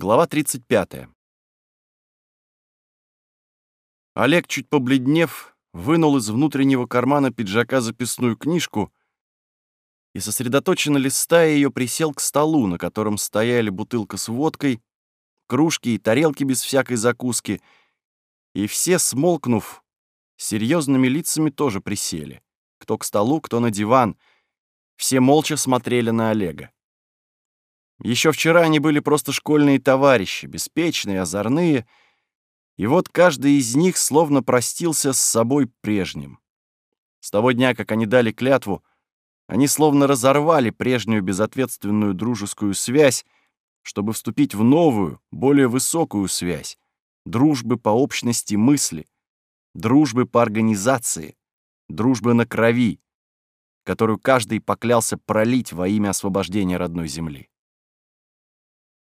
Глава 35. Олег, чуть побледнев, вынул из внутреннего кармана пиджака записную книжку и, сосредоточенно листая ее, присел к столу, на котором стояли бутылка с водкой, кружки и тарелки без всякой закуски, и все, смолкнув, серьезными лицами тоже присели. Кто к столу, кто на диван. Все молча смотрели на Олега. Еще вчера они были просто школьные товарищи, беспечные, озорные, и вот каждый из них словно простился с собой прежним. С того дня, как они дали клятву, они словно разорвали прежнюю безответственную дружескую связь, чтобы вступить в новую, более высокую связь, дружбы по общности мысли, дружбы по организации, дружбы на крови, которую каждый поклялся пролить во имя освобождения родной земли.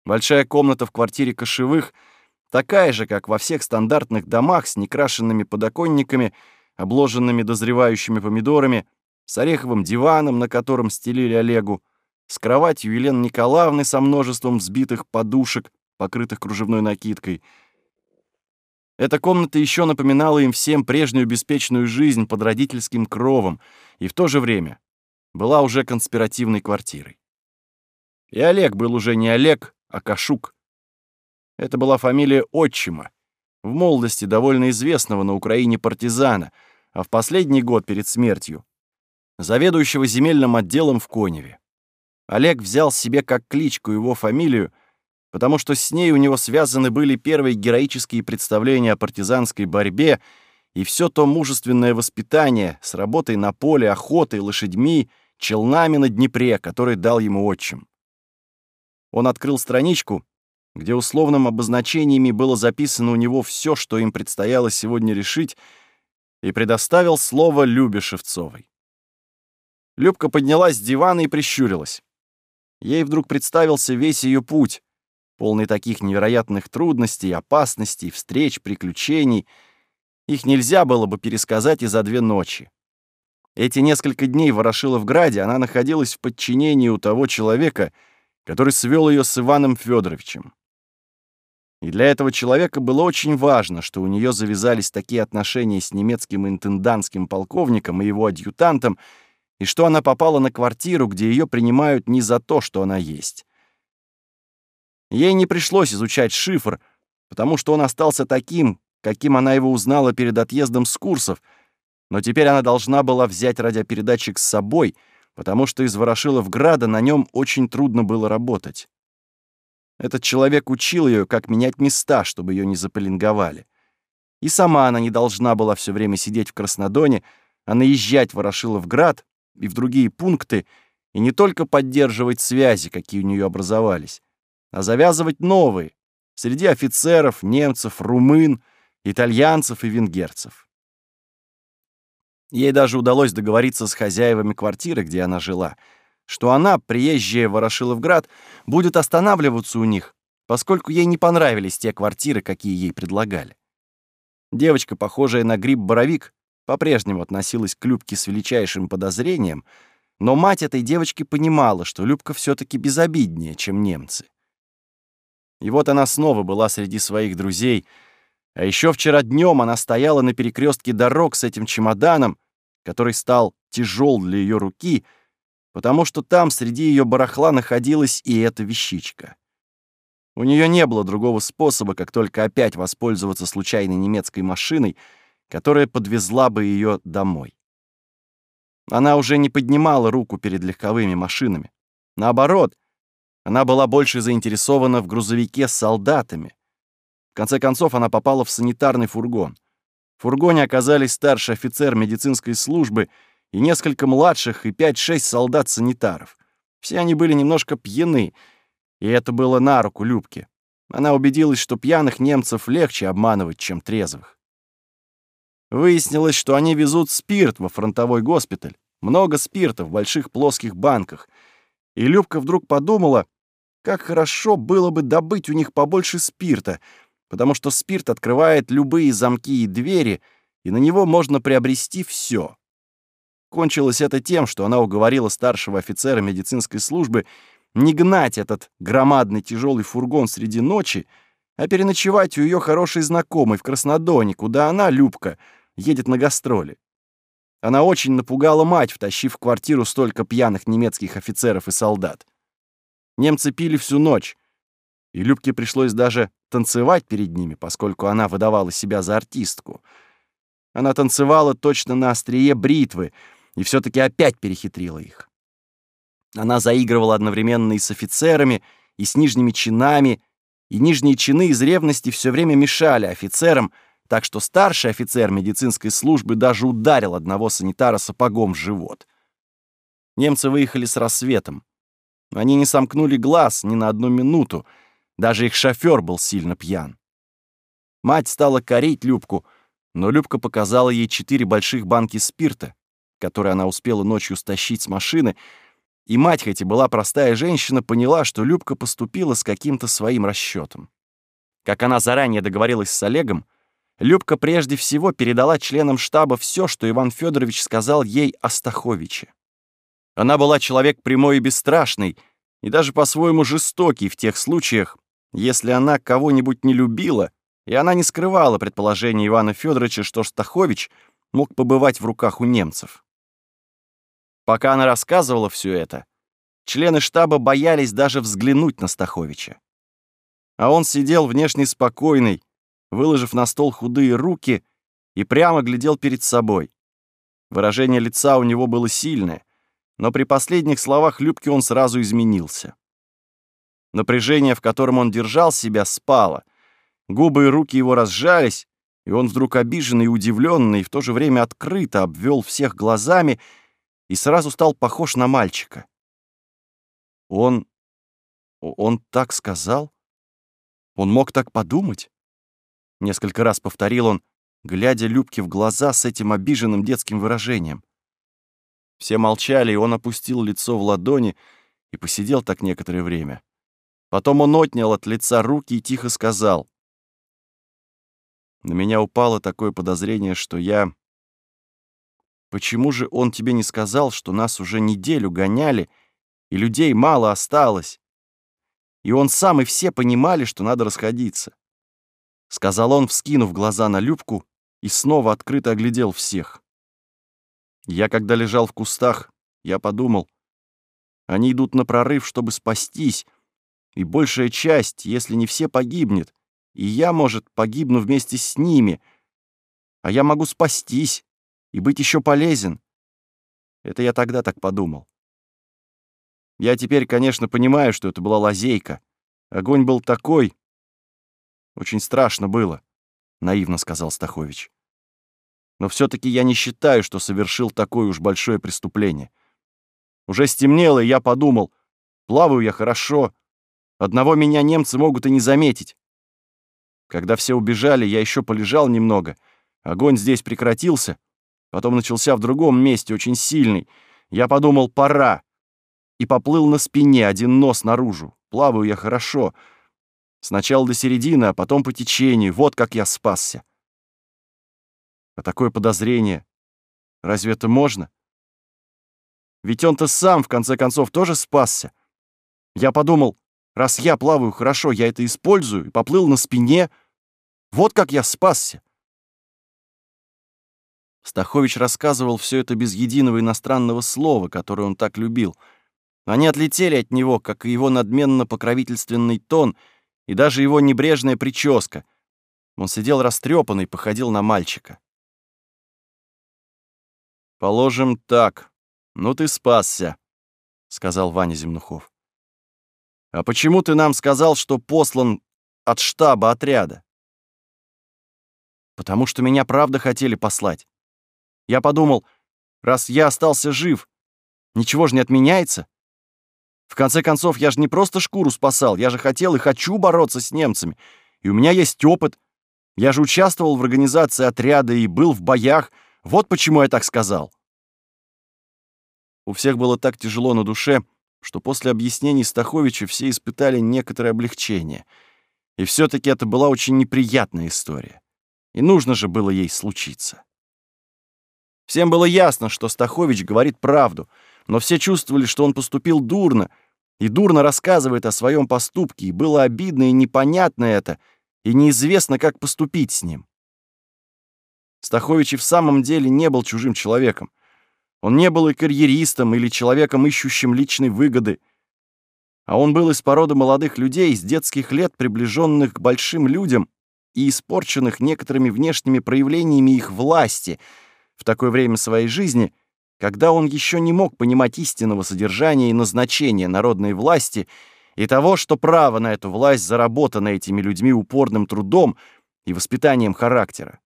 Большая комната в квартире Кошевых такая же, как во всех стандартных домах с некрашенными подоконниками, обложенными дозревающими помидорами, с ореховым диваном, на котором стелили Олегу, с кроватью Елены Николаевны со множеством взбитых подушек, покрытых кружевной накидкой. Эта комната еще напоминала им всем прежнюю беспечную жизнь под родительским кровом и в то же время была уже конспиративной квартирой. И Олег был уже не Олег, Акашук. Это была фамилия отчима, в молодости довольно известного на Украине партизана, а в последний год перед смертью заведующего земельным отделом в Коневе. Олег взял себе как кличку его фамилию, потому что с ней у него связаны были первые героические представления о партизанской борьбе и все то мужественное воспитание с работой на поле, охотой, лошадьми, челнами на Днепре, который дал ему отчим. Он открыл страничку, где условным обозначениями было записано у него все, что им предстояло сегодня решить, и предоставил слово Любе Шевцовой. Любка поднялась с дивана и прищурилась. Ей вдруг представился весь ее путь, полный таких невероятных трудностей, опасностей, встреч, приключений. Их нельзя было бы пересказать и за две ночи. Эти несколько дней в Ворошиловграде она находилась в подчинении у того человека, который свел ее с Иваном Федоровичем. И для этого человека было очень важно, что у нее завязались такие отношения с немецким интендантским полковником и его адъютантом, и что она попала на квартиру, где ее принимают не за то, что она есть. Ей не пришлось изучать шифр, потому что он остался таким, каким она его узнала перед отъездом с курсов, но теперь она должна была взять радиопередатчик с собой — потому что из Ворошиловграда на нем очень трудно было работать. Этот человек учил ее, как менять места, чтобы ее не запеленговали. И сама она не должна была все время сидеть в Краснодоне, а наезжать в Ворошиловград и в другие пункты, и не только поддерживать связи, какие у нее образовались, а завязывать новые среди офицеров, немцев, румын, итальянцев и венгерцев. Ей даже удалось договориться с хозяевами квартиры, где она жила, что она, приезжая в Ворошиловград, будет останавливаться у них, поскольку ей не понравились те квартиры, какие ей предлагали. Девочка, похожая на гриб-боровик, по-прежнему относилась к Любке с величайшим подозрением, но мать этой девочки понимала, что Любка все таки безобиднее, чем немцы. И вот она снова была среди своих друзей — а еще вчера днем она стояла на перекрестке дорог с этим чемоданом, который стал тяжел для ее руки, потому что там среди ее барахла находилась и эта вещичка. У нее не было другого способа, как только опять воспользоваться случайной немецкой машиной, которая подвезла бы ее домой. Она уже не поднимала руку перед легковыми машинами. Наоборот, она была больше заинтересована в грузовике с солдатами, конце концов, она попала в санитарный фургон. В фургоне оказались старший офицер медицинской службы и несколько младших и 5-6 солдат-санитаров. Все они были немножко пьяны, и это было на руку Любке. Она убедилась, что пьяных немцев легче обманывать, чем трезвых. Выяснилось, что они везут спирт во фронтовой госпиталь. Много спирта в больших плоских банках. И Любка вдруг подумала, как хорошо было бы добыть у них побольше спирта — потому что спирт открывает любые замки и двери, и на него можно приобрести все. Кончилось это тем, что она уговорила старшего офицера медицинской службы не гнать этот громадный тяжелый фургон среди ночи, а переночевать у ее хорошей знакомой в Краснодоне, куда она, Любка, едет на гастроли. Она очень напугала мать, втащив в квартиру столько пьяных немецких офицеров и солдат. Немцы пили всю ночь, и Любке пришлось даже танцевать перед ними, поскольку она выдавала себя за артистку. Она танцевала точно на острие бритвы и все таки опять перехитрила их. Она заигрывала одновременно и с офицерами, и с нижними чинами, и нижние чины из ревности все время мешали офицерам, так что старший офицер медицинской службы даже ударил одного санитара сапогом в живот. Немцы выехали с рассветом. Они не сомкнули глаз ни на одну минуту, даже их шофер был сильно пьян. Мать стала корить Любку, но Любка показала ей четыре больших банки спирта, которые она успела ночью стащить с машины, и мать, хоть и была простая женщина, поняла, что Любка поступила с каким-то своим расчетом. Как она заранее договорилась с Олегом, Любка прежде всего передала членам штаба все, что Иван Федорович сказал ей о Стаховиче. Она была человек прямой и бесстрашный, и даже по-своему жестокий в тех случаях, если она кого-нибудь не любила, и она не скрывала предположение Ивана Федоровича, что Стахович мог побывать в руках у немцев. Пока она рассказывала все это, члены штаба боялись даже взглянуть на Стаховича. А он сидел внешне спокойный, выложив на стол худые руки и прямо глядел перед собой. Выражение лица у него было сильное, но при последних словах Любки он сразу изменился. Напряжение, в котором он держал себя, спало. Губы и руки его разжались, и он вдруг обиженный и удивленный, и в то же время открыто обвел всех глазами и сразу стал похож на мальчика. Он... он так сказал? Он мог так подумать? Несколько раз повторил он, глядя Любке в глаза с этим обиженным детским выражением. Все молчали, и он опустил лицо в ладони и посидел так некоторое время. Потом он отнял от лица руки и тихо сказал. На меня упало такое подозрение, что я Почему же он тебе не сказал, что нас уже неделю гоняли, и людей мало осталось? И он сам и все понимали, что надо расходиться. Сказал он, вскинув глаза на Любку, и снова открыто оглядел всех. Я, когда лежал в кустах, я подумал, они идут на прорыв, чтобы спастись, и большая часть, если не все, погибнет, и я, может, погибну вместе с ними, а я могу спастись и быть еще полезен. Это я тогда так подумал. Я теперь, конечно, понимаю, что это была лазейка. Огонь был такой. Очень страшно было, — наивно сказал Стахович. Но все таки я не считаю, что совершил такое уж большое преступление. Уже стемнело, и я подумал, плаваю я хорошо, одного меня немцы могут и не заметить. Когда все убежали, я еще полежал немного. Огонь здесь прекратился, Потом начался в другом месте, очень сильный. Я подумал, пора. И поплыл на спине, один нос наружу. Плаваю я хорошо. Сначала до середины, а потом по течению. Вот как я спасся. А такое подозрение. Разве это можно? Ведь он-то сам, в конце концов, тоже спасся. Я подумал, раз я плаваю хорошо, я это использую, и поплыл на спине. Вот как я спасся. Стахович рассказывал все это без единого иностранного слова, которое он так любил. Они отлетели от него, как и его надменно-покровительственный тон, и даже его небрежная прическа. Он сидел растрепанный, походил на мальчика. «Положим так. Ну ты спасся», — сказал Ваня Земнухов. «А почему ты нам сказал, что послан от штаба отряда?» «Потому что меня правда хотели послать. Я подумал, раз я остался жив, ничего же не отменяется. В конце концов, я же не просто шкуру спасал, я же хотел и хочу бороться с немцами. И у меня есть опыт. Я же участвовал в организации отряда и был в боях. Вот почему я так сказал. У всех было так тяжело на душе, что после объяснений Стаховича все испытали некоторое облегчение. И все таки это была очень неприятная история. И нужно же было ей случиться. Всем было ясно, что Стахович говорит правду, но все чувствовали, что он поступил дурно, и дурно рассказывает о своем поступке, и было обидно и непонятно это, и неизвестно, как поступить с ним. Стахович и в самом деле не был чужим человеком. Он не был и карьеристом, или человеком, ищущим личной выгоды. А он был из породы молодых людей, с детских лет приближенных к большим людям и испорченных некоторыми внешними проявлениями их власти в такое время своей жизни, когда он еще не мог понимать истинного содержания и назначения народной власти и того, что право на эту власть заработано этими людьми упорным трудом и воспитанием характера.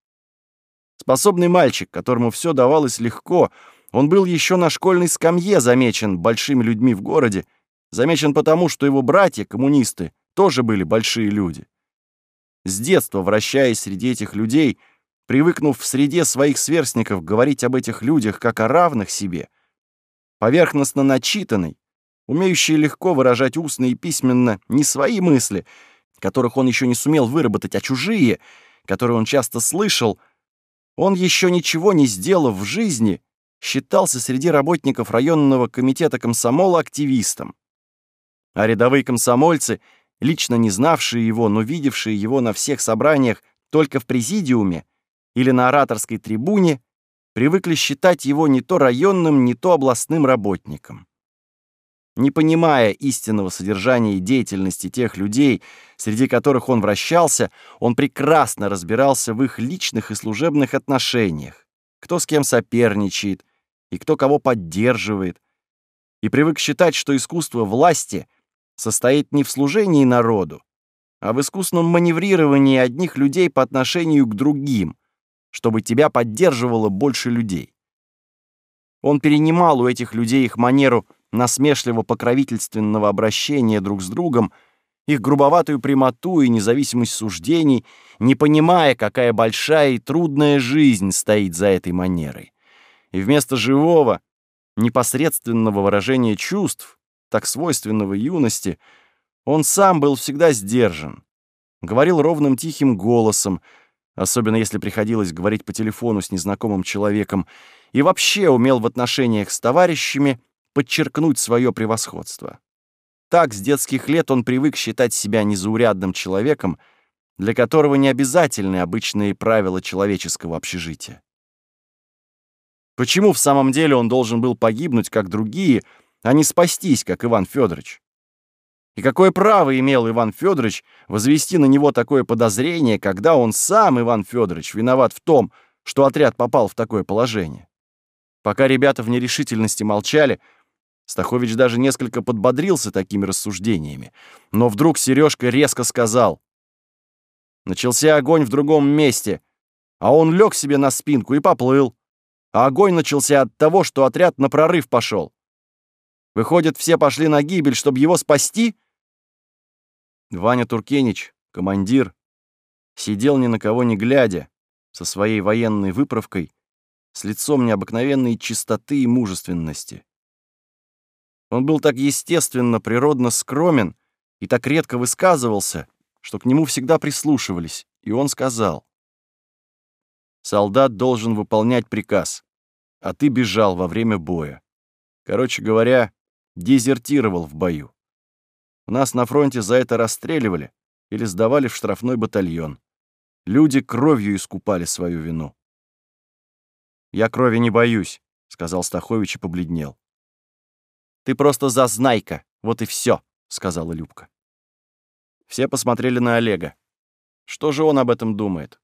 Способный мальчик, которому все давалось легко, он был еще на школьной скамье замечен большими людьми в городе, замечен потому, что его братья, коммунисты, тоже были большие люди. С детства, вращаясь среди этих людей, привыкнув в среде своих сверстников говорить об этих людях как о равных себе, поверхностно начитанный, умеющий легко выражать устно и письменно не свои мысли, которых он еще не сумел выработать, а чужие, которые он часто слышал — он, еще ничего не сделав в жизни, считался среди работников районного комитета комсомола активистом. А рядовые комсомольцы, лично не знавшие его, но видевшие его на всех собраниях только в президиуме или на ораторской трибуне, привыкли считать его не то районным, не то областным работником. Не понимая истинного содержания и деятельности тех людей, среди которых он вращался, он прекрасно разбирался в их личных и служебных отношениях, кто с кем соперничает и кто кого поддерживает, и привык считать, что искусство власти состоит не в служении народу, а в искусном маневрировании одних людей по отношению к другим, чтобы тебя поддерживало больше людей. Он перенимал у этих людей их манеру насмешливо-покровительственного обращения друг с другом, их грубоватую прямоту и независимость суждений, не понимая, какая большая и трудная жизнь стоит за этой манерой. И вместо живого, непосредственного выражения чувств, так свойственного юности, он сам был всегда сдержан, говорил ровным тихим голосом, особенно если приходилось говорить по телефону с незнакомым человеком, и вообще умел в отношениях с товарищами подчеркнуть свое превосходство. Так с детских лет он привык считать себя незаурядным человеком, для которого не обязательны обычные правила человеческого общежития. Почему в самом деле он должен был погибнуть, как другие, а не спастись, как Иван Федорович? И какое право имел Иван Федорович возвести на него такое подозрение, когда он сам, Иван Федорович, виноват в том, что отряд попал в такое положение? Пока ребята в нерешительности молчали, Стахович даже несколько подбодрился такими рассуждениями. Но вдруг Сережка резко сказал. Начался огонь в другом месте, а он лег себе на спинку и поплыл. А огонь начался от того, что отряд на прорыв пошел. Выходит, все пошли на гибель, чтобы его спасти? Ваня Туркенич, командир, сидел ни на кого не глядя, со своей военной выправкой, с лицом необыкновенной чистоты и мужественности. Он был так естественно, природно скромен и так редко высказывался, что к нему всегда прислушивались, и он сказал. «Солдат должен выполнять приказ, а ты бежал во время боя. Короче говоря, дезертировал в бою. Нас на фронте за это расстреливали или сдавали в штрафной батальон. Люди кровью искупали свою вину. «Я крови не боюсь», — сказал Стахович и побледнел. Ты просто зазнайка, вот и все, сказала Любка. Все посмотрели на Олега. Что же он об этом думает?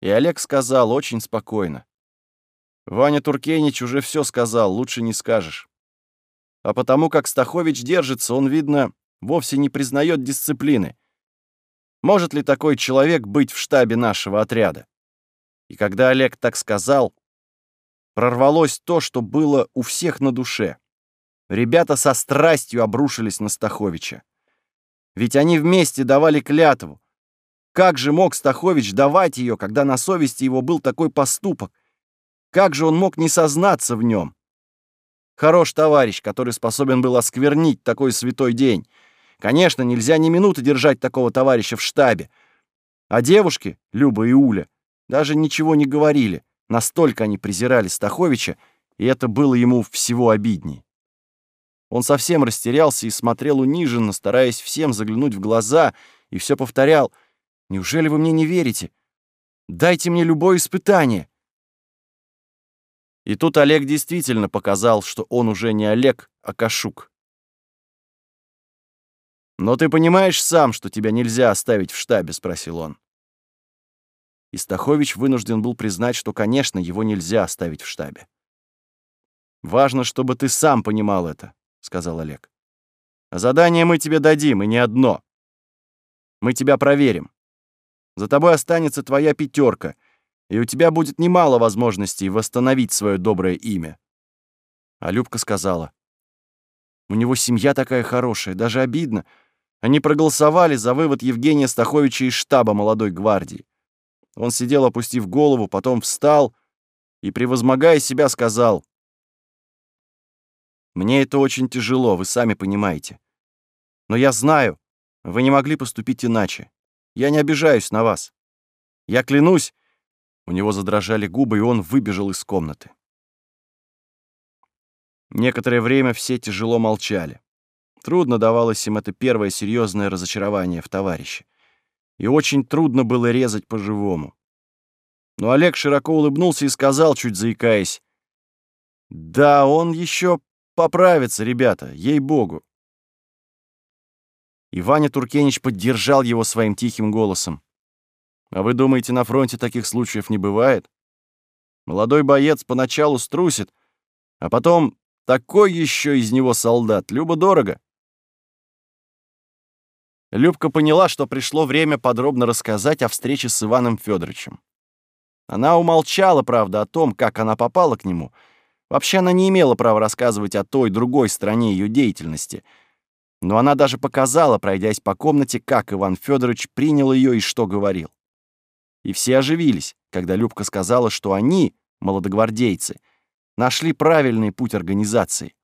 И Олег сказал очень спокойно. Ваня Туркенич уже все сказал, лучше не скажешь. А потому как Стахович держится, он, видно, вовсе не признает дисциплины. Может ли такой человек быть в штабе нашего отряда? И когда Олег так сказал, прорвалось то, что было у всех на душе. Ребята со страстью обрушились на Стаховича. Ведь они вместе давали клятву. Как же мог Стахович давать ее, когда на совести его был такой поступок? Как же он мог не сознаться в нем? Хорош товарищ, который способен был осквернить такой святой день. Конечно, нельзя ни минуты держать такого товарища в штабе. А девушки, Люба и Уля, даже ничего не говорили. Настолько они презирали Стаховича, и это было ему всего обидней. Он совсем растерялся и смотрел униженно, стараясь всем заглянуть в глаза, и все повторял. «Неужели вы мне не верите? Дайте мне любое испытание!» И тут Олег действительно показал, что он уже не Олег, а Кашук. «Но ты понимаешь сам, что тебя нельзя оставить в штабе?» — спросил он. Истахович вынужден был признать, что, конечно, его нельзя оставить в штабе. «Важно, чтобы ты сам понимал это», — сказал Олег. «А задание мы тебе дадим, и не одно. Мы тебя проверим. За тобой останется твоя пятерка, и у тебя будет немало возможностей восстановить свое доброе имя». А Любка сказала, «У него семья такая хорошая, даже обидно. Они проголосовали за вывод Евгения Стаховича из штаба молодой гвардии. Он сидел, опустив голову, потом встал и, превозмогая себя, сказал, «Мне это очень тяжело, вы сами понимаете. Но я знаю, вы не могли поступить иначе. Я не обижаюсь на вас. Я клянусь, у него задрожали губы, и он выбежал из комнаты. Некоторое время все тяжело молчали. Трудно давалось им это первое серьезное разочарование в товарище. И очень трудно было резать по-живому. Но Олег широко улыбнулся и сказал, чуть заикаясь, «Да, он еще поправится, ребята, ей-богу». И Ваня Туркенич поддержал его своим тихим голосом. А вы думаете, на фронте таких случаев не бывает? Молодой боец поначалу струсит, а потом такой еще из него солдат, любо-дорого. Любка поняла, что пришло время подробно рассказать о встрече с Иваном Федоровичем. Она умолчала, правда, о том, как она попала к нему. Вообще она не имела права рассказывать о той другой стороне ее деятельности. Но она даже показала, пройдясь по комнате, как Иван Федорович принял ее и что говорил и все оживились, когда Любка сказала, что они, молодогвардейцы, нашли правильный путь организации.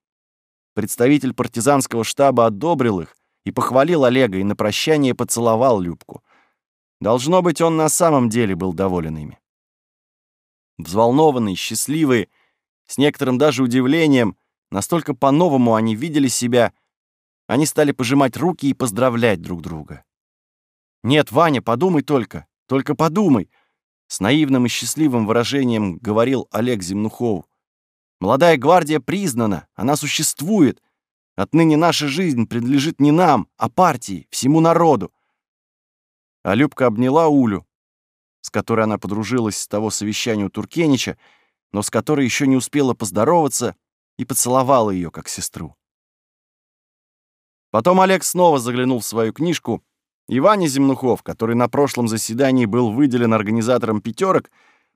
Представитель партизанского штаба одобрил их и похвалил Олега и на прощание поцеловал Любку. Должно быть, он на самом деле был доволен ими. Взволнованные, счастливые, с некоторым даже удивлением, настолько по-новому они видели себя, они стали пожимать руки и поздравлять друг друга. «Нет, Ваня, подумай только, только подумай!» С наивным и счастливым выражением говорил Олег Земнухов. «Молодая гвардия признана, она существует. Отныне наша жизнь принадлежит не нам, а партии, всему народу». А Любка обняла Улю, с которой она подружилась с того совещания у Туркенича, но с которой еще не успела поздороваться, и поцеловала ее как сестру. Потом Олег снова заглянул в свою книжку и Ваня Земнухов, который на прошлом заседании был выделен организатором пятерок,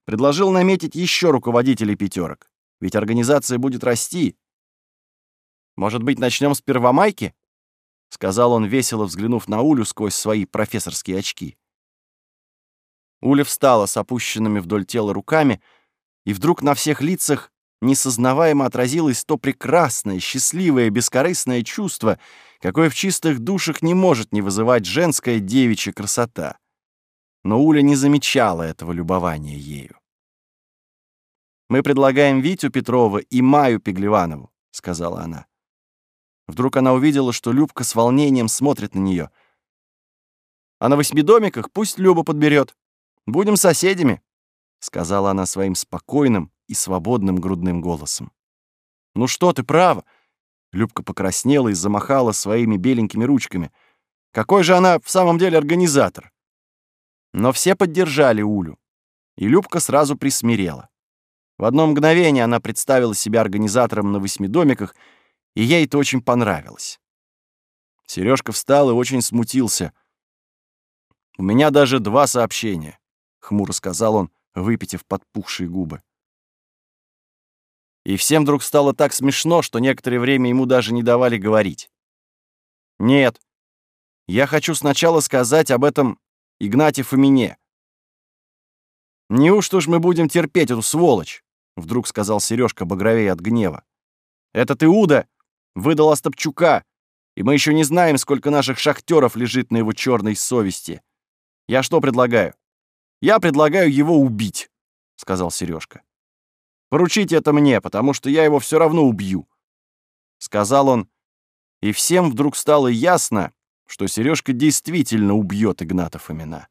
предложил наметить еще руководителей пятерок. Ведь организация будет расти. «Может быть, начнем с Первомайки?» — сказал он, весело взглянув на Улю сквозь свои профессорские очки. Уля встала с опущенными вдоль тела руками, и вдруг на всех лицах несознаваемо отразилось то прекрасное, счастливое, бескорыстное чувство, какое в чистых душах не может не вызывать женская девичья красота. Но Уля не замечала этого любования ею. «Мы предлагаем Витю Петрова и Маю Пеглеванову», — сказала она. Вдруг она увидела, что Любка с волнением смотрит на нее. «А на восьмидомиках пусть Люба подберет. Будем соседями», — сказала она своим спокойным, и свободным грудным голосом. «Ну что ты, право!» Любка покраснела и замахала своими беленькими ручками. «Какой же она в самом деле организатор?» Но все поддержали Улю, и Любка сразу присмирела. В одно мгновение она представила себя организатором на восьми домиках, и ей это очень понравилось. Сережка встал и очень смутился. «У меня даже два сообщения», — хмуро сказал он, выпитив подпухшие губы. И всем вдруг стало так смешно, что некоторое время ему даже не давали говорить. «Нет, я хочу сначала сказать об этом Игнате Фомине». «Неужто ж мы будем терпеть эту сволочь?» — вдруг сказал Сережка багровее от гнева. «Этот Иуда выдал Остапчука, и мы еще не знаем, сколько наших шахтеров лежит на его черной совести. Я что предлагаю? Я предлагаю его убить», — сказал Сережка. Поручите это мне, потому что я его все равно убью», — сказал он и всем вдруг стало ясно, что Сережка действительно убьет Игната Фомина.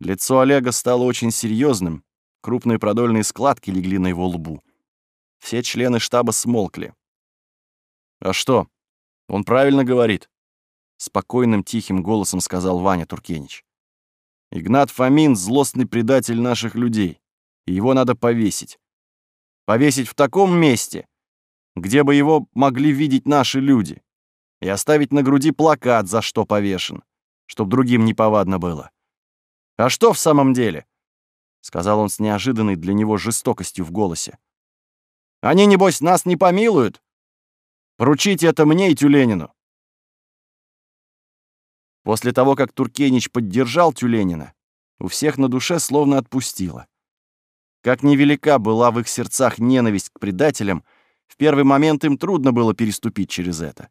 Лицо Олега стало очень серьезным, крупные продольные складки легли на его лбу. Все члены штаба смолкли. «А что? Он правильно говорит», — спокойным тихим голосом сказал Ваня Туркенич. «Игнат Фомин — злостный предатель наших людей, и его надо повесить. Повесить в таком месте, где бы его могли видеть наши люди, и оставить на груди плакат, за что повешен, чтоб другим неповадно было. А что в самом деле?» — сказал он с неожиданной для него жестокостью в голосе. «Они, небось, нас не помилуют? Поручите это мне и Тюленину». После того, как Туркенич поддержал Тюленина, у всех на душе словно отпустило. Как невелика была в их сердцах ненависть к предателям, в первый момент им трудно было переступить через это.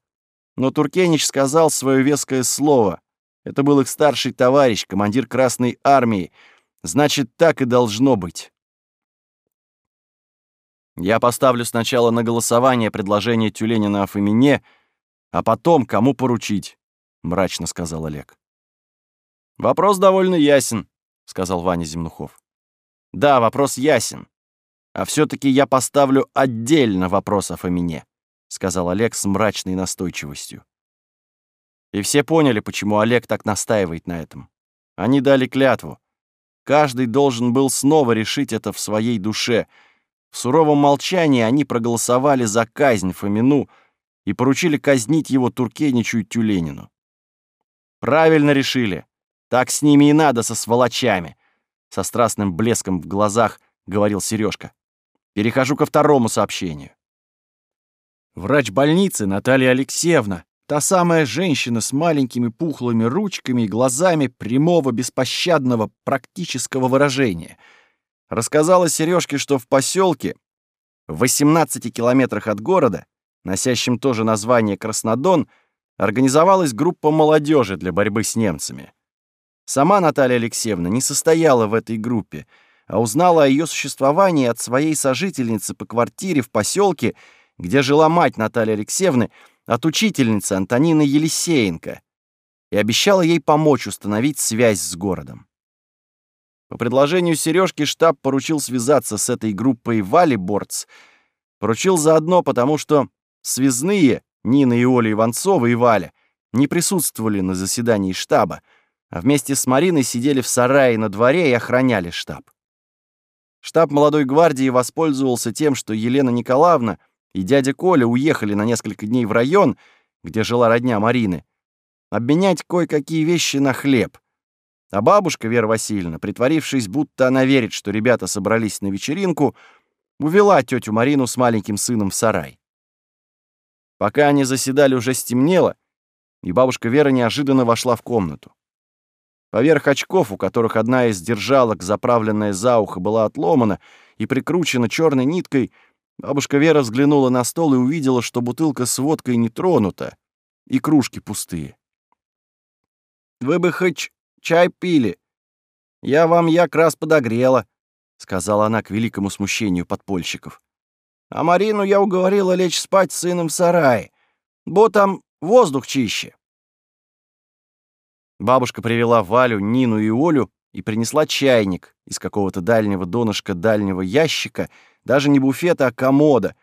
Но Туркенич сказал свое веское слово. Это был их старший товарищ, командир Красной Армии. Значит, так и должно быть. Я поставлю сначала на голосование предложение Тюленина о Фомине, а потом кому поручить, — мрачно сказал Олег. «Вопрос довольно ясен», — сказал Ваня Земнухов. «Да, вопрос ясен. А все таки я поставлю отдельно вопрос о Фомине», — сказал Олег с мрачной настойчивостью. И все поняли, почему Олег так настаивает на этом. Они дали клятву. Каждый должен был снова решить это в своей душе — в суровом молчании они проголосовали за казнь Фомину и поручили казнить его Туркеничу и Тюленину. Правильно решили. Так с ними и надо, со сволочами. Со страстным блеском в глазах говорил Сережка. Перехожу ко второму сообщению. Врач больницы Наталья Алексеевна, та самая женщина с маленькими пухлыми ручками и глазами прямого беспощадного практического выражения — рассказала Сережке, что в поселке, в 18 километрах от города, носящем тоже название Краснодон, организовалась группа молодежи для борьбы с немцами. Сама Наталья Алексеевна не состояла в этой группе, а узнала о ее существовании от своей сожительницы по квартире в поселке, где жила мать Натальи Алексеевны, от учительницы Антонины Елисеенко, и обещала ей помочь установить связь с городом. По предложению Сережки штаб поручил связаться с этой группой Вали Борц. Поручил заодно, потому что связные Нина и Оля Иванцова и Валя не присутствовали на заседании штаба, а вместе с Мариной сидели в сарае на дворе и охраняли штаб. Штаб молодой гвардии воспользовался тем, что Елена Николаевна и дядя Коля уехали на несколько дней в район, где жила родня Марины, обменять кое-какие вещи на хлеб — а бабушка Вера Васильевна, притворившись, будто она верит, что ребята собрались на вечеринку, увела тетю Марину с маленьким сыном в сарай. Пока они заседали, уже стемнело, и бабушка Вера неожиданно вошла в комнату. Поверх очков, у которых одна из держалок, заправленная за ухо, была отломана и прикручена черной ниткой, бабушка Вера взглянула на стол и увидела, что бутылка с водкой не тронута и кружки пустые. «Вы бы хоть чай пили. Я вам як раз подогрела», — сказала она к великому смущению подпольщиков. «А Марину я уговорила лечь спать с сыном в сарае, бо там воздух чище». Бабушка привела Валю, Нину и Олю и принесла чайник из какого-то дальнего донышка дальнего ящика, даже не буфета, а комода,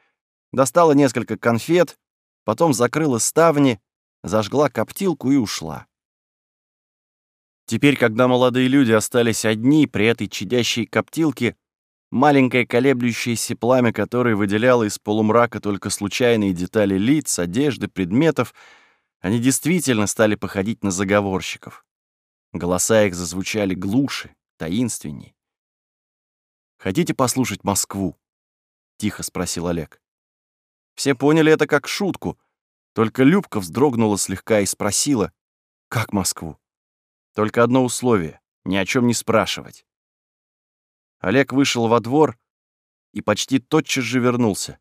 достала несколько конфет, потом закрыла ставни, зажгла коптилку и ушла. Теперь, когда молодые люди остались одни при этой чадящей коптилке, маленькое колеблющееся пламя которое выделяло из полумрака только случайные детали лиц, одежды, предметов, они действительно стали походить на заговорщиков. Голоса их зазвучали глуше, таинственней. «Хотите послушать Москву?» — тихо спросил Олег. Все поняли это как шутку, только Любка вздрогнула слегка и спросила, «Как Москву?» Только одно условие — ни о чем не спрашивать. Олег вышел во двор и почти тотчас же вернулся.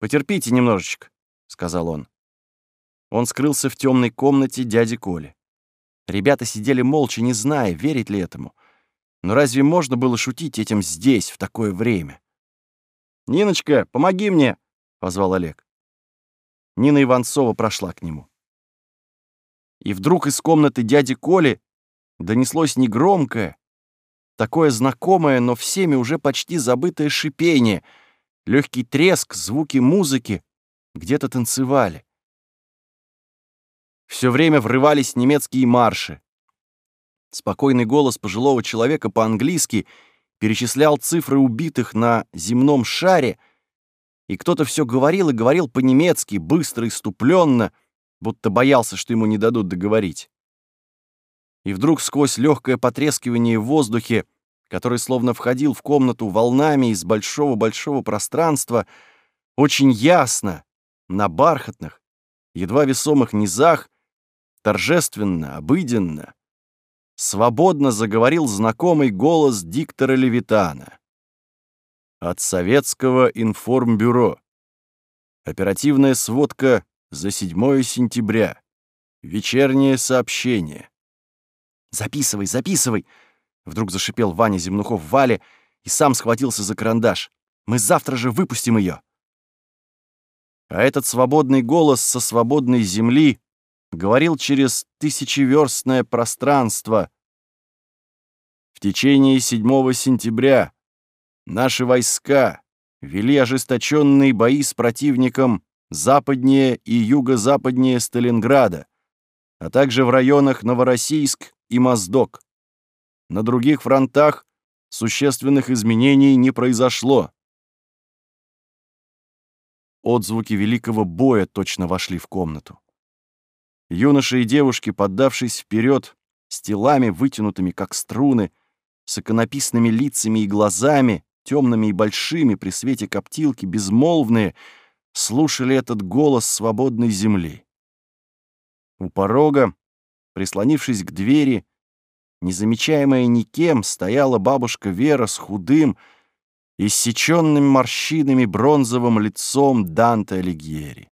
«Потерпите немножечко», — сказал он. Он скрылся в темной комнате дяди Коли. Ребята сидели молча, не зная, верить ли этому. Но разве можно было шутить этим здесь, в такое время? «Ниночка, помоги мне!» — позвал Олег. Нина Иванцова прошла к нему. И вдруг из комнаты дяди Коли донеслось негромкое, такое знакомое, но всеми уже почти забытое шипение, легкий треск, звуки музыки, где-то танцевали. Все время врывались немецкие марши. Спокойный голос пожилого человека по-английски перечислял цифры убитых на земном шаре, и кто-то все говорил и говорил по-немецки, быстро и ступленно, будто боялся, что ему не дадут договорить. И вдруг сквозь легкое потрескивание в воздухе, который словно входил в комнату волнами из большого-большого пространства, очень ясно, на бархатных, едва весомых низах, торжественно, обыденно, свободно заговорил знакомый голос диктора Левитана. От советского информбюро. Оперативная сводка за 7 сентября. Вечернее сообщение. «Записывай, записывай!» Вдруг зашипел Ваня Земнухов Вале и сам схватился за карандаш. «Мы завтра же выпустим ее!» А этот свободный голос со свободной земли говорил через тысячеверстное пространство. В течение 7 сентября наши войска вели ожесточенные бои с противником западнее и юго-западнее Сталинграда, а также в районах Новороссийск и Моздок. На других фронтах существенных изменений не произошло. Отзвуки великого боя точно вошли в комнату. Юноши и девушки, поддавшись вперед, с телами, вытянутыми, как струны, с иконописными лицами и глазами, темными и большими при свете коптилки, безмолвные, слушали этот голос свободной земли. У порога, прислонившись к двери, незамечаемая никем, стояла бабушка Вера с худым, иссеченным морщинами бронзовым лицом Данте Алигьери.